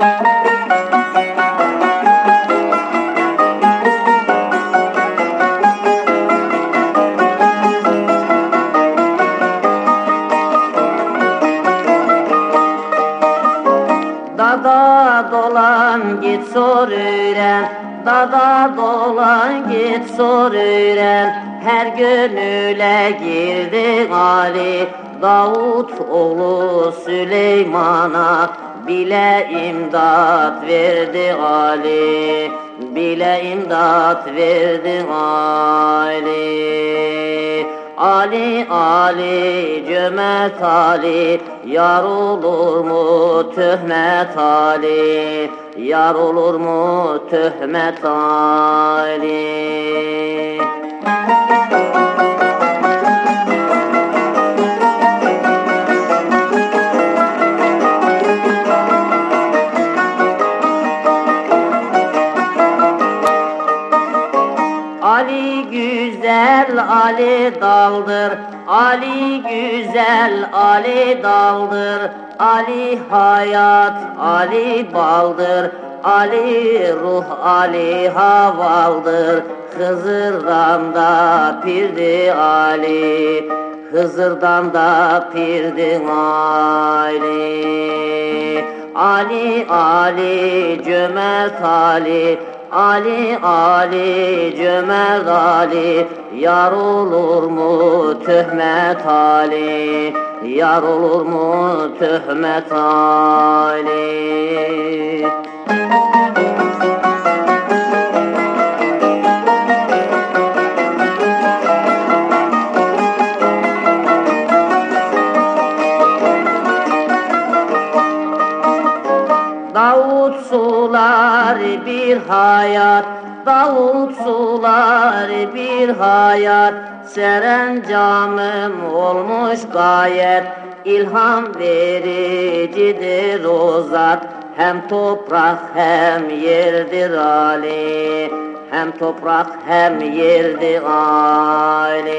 Dada dolan git sor öğren. Dada dolan git sor öğren. Her gönüle girdi Ali Davut oğlu Süleyman'a Bile imdat verdi Ali Bile imdat verdi Ali. Ali Ali cömert Ali Yar olur mu töhmet Ali? Yar olur mu töhmet Ali güzel Ali daldır. Ali güzel Ali daldır. Ali hayat Ali baldır. Ali ruh Ali havaldır. Hızırdan da pirdi Ali. Hızırdan da pirdi Ali. Ali Ali cömert Ali Ali Ali cömert Ali. Yar olur mu töhmet Ali? Yar olur mu töhmet Ali? Davut sular bir hayat Davut sular bir hayat. Serencamım olmuş gayet İlham vericidir o zat. Hem toprak hem yerdir Ali Hem toprak hem yerdir Ali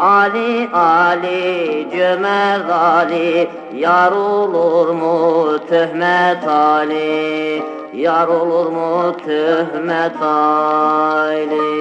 Ali Ali cömert Ali. Yar olur mu töhmet Ali? Yar olur mu töhmet Ali